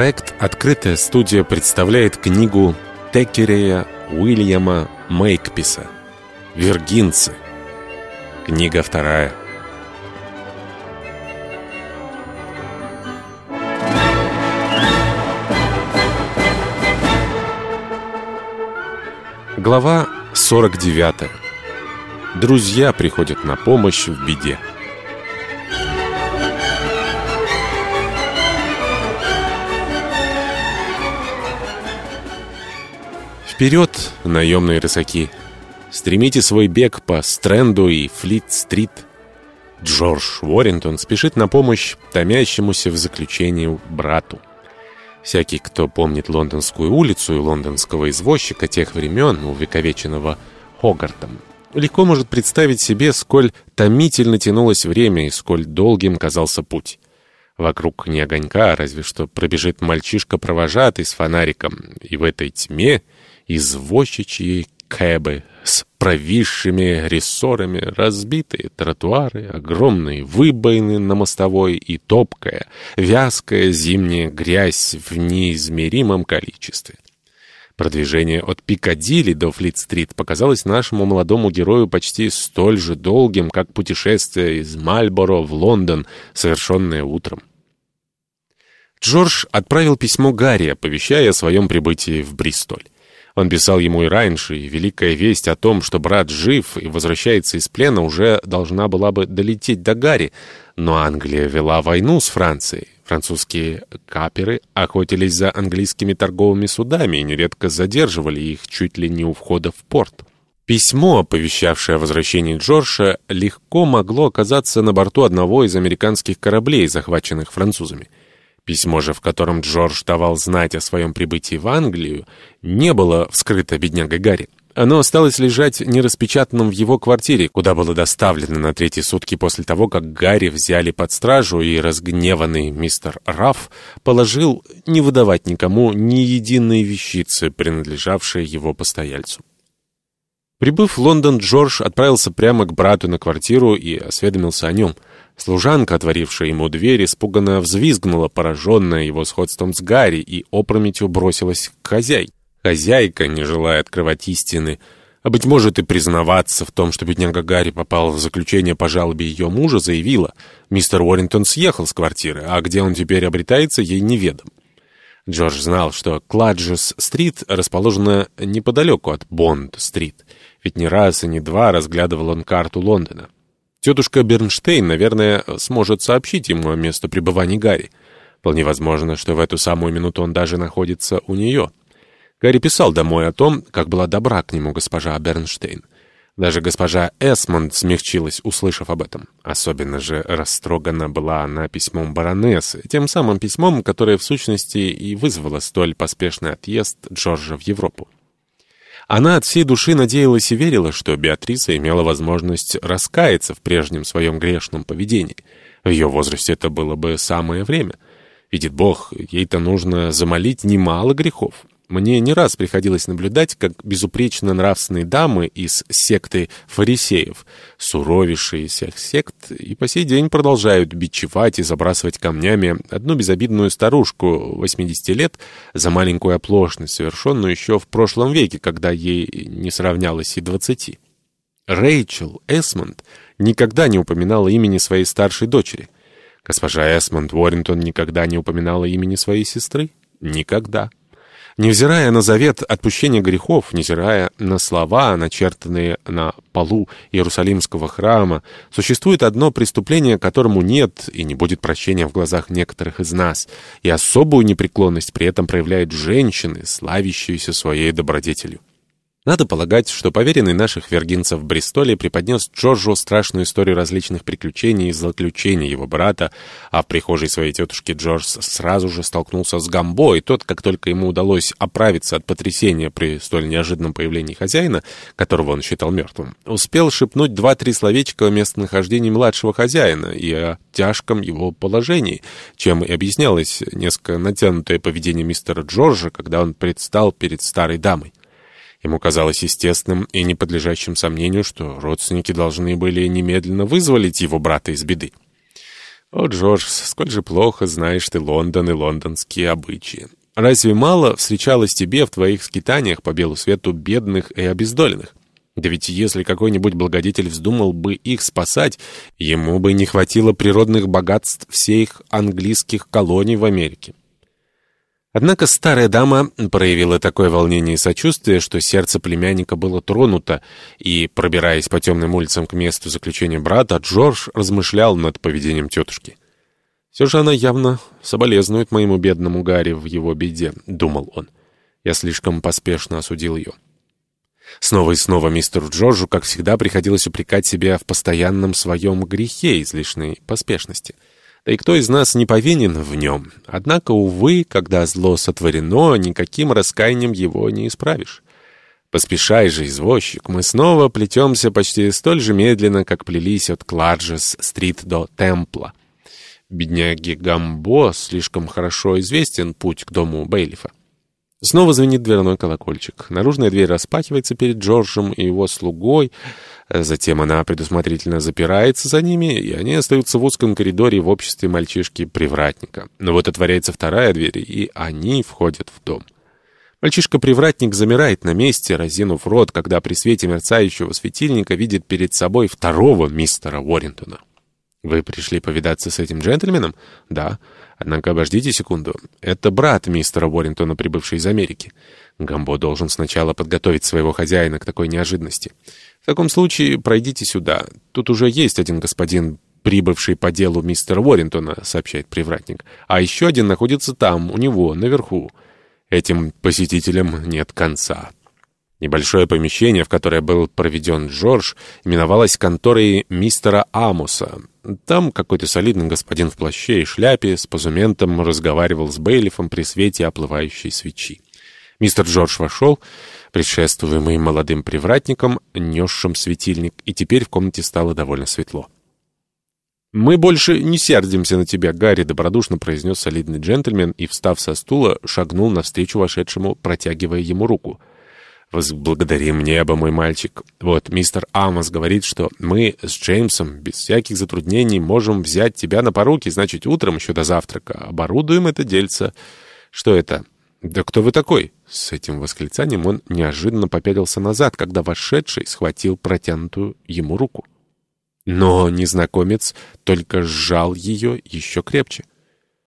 Проект «Открытая студия» представляет книгу Текерея Уильяма Мейкписа «Виргинцы». Книга вторая. Глава 49. Друзья приходят на помощь в беде. Вперед, наемные рысаки! Стремите свой бег по Стренду и Флит-стрит. Джордж Уоррингтон спешит на помощь томящемуся в заключении брату. Всякий, кто помнит Лондонскую улицу и лондонского извозчика тех времен, увековеченного Хогартом, легко может представить себе, сколь томительно тянулось время и сколь долгим казался путь. Вокруг не огонька, разве что пробежит мальчишка-провожатый с фонариком, и в этой тьме извозчичьи кэбы с провисшими рессорами, разбитые тротуары, огромные выбоины на мостовой и топкая, вязкая зимняя грязь в неизмеримом количестве. Продвижение от Пикадилли до Флит-стрит показалось нашему молодому герою почти столь же долгим, как путешествие из Мальборо в Лондон, совершенное утром. Джордж отправил письмо Гарри, оповещая о своем прибытии в Бристоль. Он писал ему и раньше, и великая весть о том, что брат жив и возвращается из плена, уже должна была бы долететь до Гарри. Но Англия вела войну с Францией. Французские каперы охотились за английскими торговыми судами и нередко задерживали их чуть ли не у входа в порт. Письмо, оповещавшее о возвращении Джорджа, легко могло оказаться на борту одного из американских кораблей, захваченных французами. Письмо же, в котором Джордж давал знать о своем прибытии в Англию, не было вскрыто беднягой Гарри. Оно осталось лежать нераспечатанным в его квартире, куда было доставлено на третьи сутки после того, как Гарри взяли под стражу, и разгневанный мистер Рафф положил не выдавать никому ни единой вещицы, принадлежавшей его постояльцу. Прибыв в Лондон, Джордж отправился прямо к брату на квартиру и осведомился о нем — Служанка, отворившая ему дверь, испуганно взвизгнула, пораженная его сходством с Гарри, и опрометью бросилась к хозяйке. Хозяйка, не желая открывать истины, а, быть может, и признаваться в том, что бедняга Гарри попал в заключение по жалобе ее мужа, заявила, мистер Уоррингтон съехал с квартиры, а где он теперь обретается, ей неведом. Джордж знал, что Кладжес-стрит расположена неподалеку от Бонд-стрит, ведь не раз и не два разглядывал он карту Лондона. Тетушка Бернштейн, наверное, сможет сообщить ему о месте пребывания Гарри. Вполне возможно, что в эту самую минуту он даже находится у нее. Гарри писал домой о том, как была добра к нему госпожа Бернштейн. Даже госпожа Эсмонд смягчилась, услышав об этом. Особенно же растрогана была она письмом баронессы, тем самым письмом, которое в сущности и вызвало столь поспешный отъезд Джорджа в Европу. Она от всей души надеялась и верила, что Беатриса имела возможность раскаяться в прежнем своем грешном поведении. В ее возрасте это было бы самое время. Видит Бог, ей-то нужно замолить немало грехов. Мне не раз приходилось наблюдать, как безупречно нравственные дамы из секты фарисеев, суровейшие всех сект, и по сей день продолжают бичевать и забрасывать камнями одну безобидную старушку 80 лет за маленькую оплошность, совершенную еще в прошлом веке, когда ей не сравнялось и 20. Рэйчел Эсмонд никогда не упоминала имени своей старшей дочери. Госпожа Эсмонд Уоррингтон никогда не упоминала имени своей сестры. Никогда. Невзирая на завет отпущения грехов, невзирая на слова, начертанные на полу Иерусалимского храма, существует одно преступление, которому нет и не будет прощения в глазах некоторых из нас, и особую непреклонность при этом проявляют женщины, славящиеся своей добродетелью. Надо полагать, что поверенный наших вергинцев в Бристоле преподнес Джорджу страшную историю различных приключений и злоключений его брата, а в прихожей своей тетушки Джордж сразу же столкнулся с Гамбо, и тот, как только ему удалось оправиться от потрясения при столь неожиданном появлении хозяина, которого он считал мертвым, успел шепнуть два-три словечка о местонахождении младшего хозяина и о тяжком его положении, чем и объяснялось несколько натянутое поведение мистера Джорджа, когда он предстал перед старой дамой. Ему казалось естественным и не подлежащим сомнению, что родственники должны были немедленно вызволить его брата из беды. О, Джордж, сколь же плохо знаешь ты Лондон и лондонские обычаи. Разве мало встречалось тебе в твоих скитаниях по белу свету бедных и обездоленных? Да ведь если какой-нибудь благодетель вздумал бы их спасать, ему бы не хватило природных богатств всех английских колоний в Америке. Однако старая дама проявила такое волнение и сочувствие, что сердце племянника было тронуто, и, пробираясь по темным улицам к месту заключения брата, Джордж размышлял над поведением тетушки. «Все же она явно соболезнует моему бедному Гарри в его беде», — думал он. «Я слишком поспешно осудил ее». Снова и снова мистеру Джорджу, как всегда, приходилось упрекать себя в постоянном своем грехе излишней поспешности — да и кто из нас не повинен в нем? Однако, увы, когда зло сотворено, никаким раскаянием его не исправишь. Поспешай же, извозчик, мы снова плетемся почти столь же медленно, как плелись от Кладжес-стрит до Темпла. Бедняге Гамбо слишком хорошо известен путь к дому Бейлифа. Снова звенит дверной колокольчик. Наружная дверь распахивается перед Джорджем и его слугой. Затем она предусмотрительно запирается за ними, и они остаются в узком коридоре в обществе мальчишки-привратника. Но вот отворяется вторая дверь, и они входят в дом. Мальчишка-привратник замирает на месте, разинув рот, когда при свете мерцающего светильника видит перед собой второго мистера Уоррентона. «Вы пришли повидаться с этим джентльменом?» «Да». Однако обождите секунду. Это брат мистера Уоррентона, прибывший из Америки. Гамбо должен сначала подготовить своего хозяина к такой неожиданности. В таком случае пройдите сюда. Тут уже есть один господин, прибывший по делу мистера Уоррентона, сообщает привратник. А еще один находится там, у него, наверху. Этим посетителям нет конца. Небольшое помещение, в которое был проведен Джордж, именовалось конторой мистера Амуса. Там какой-то солидный господин в плаще и шляпе с позументом разговаривал с Бейлифом при свете оплывающей свечи. Мистер Джордж вошел, предшествуемый молодым привратником, несшим светильник, и теперь в комнате стало довольно светло. «Мы больше не сердимся на тебя, Гарри», — добродушно произнес солидный джентльмен и, встав со стула, шагнул навстречу вошедшему, протягивая ему руку — Возблагодарим небо, мой мальчик. Вот мистер Амос говорит, что мы с Джеймсом без всяких затруднений можем взять тебя на поруки, значит, утром еще до завтрака. Оборудуем это дельце. Что это? Да кто вы такой? С этим восклицанием он неожиданно попятился назад, когда вошедший схватил протянутую ему руку. Но незнакомец только сжал ее еще крепче.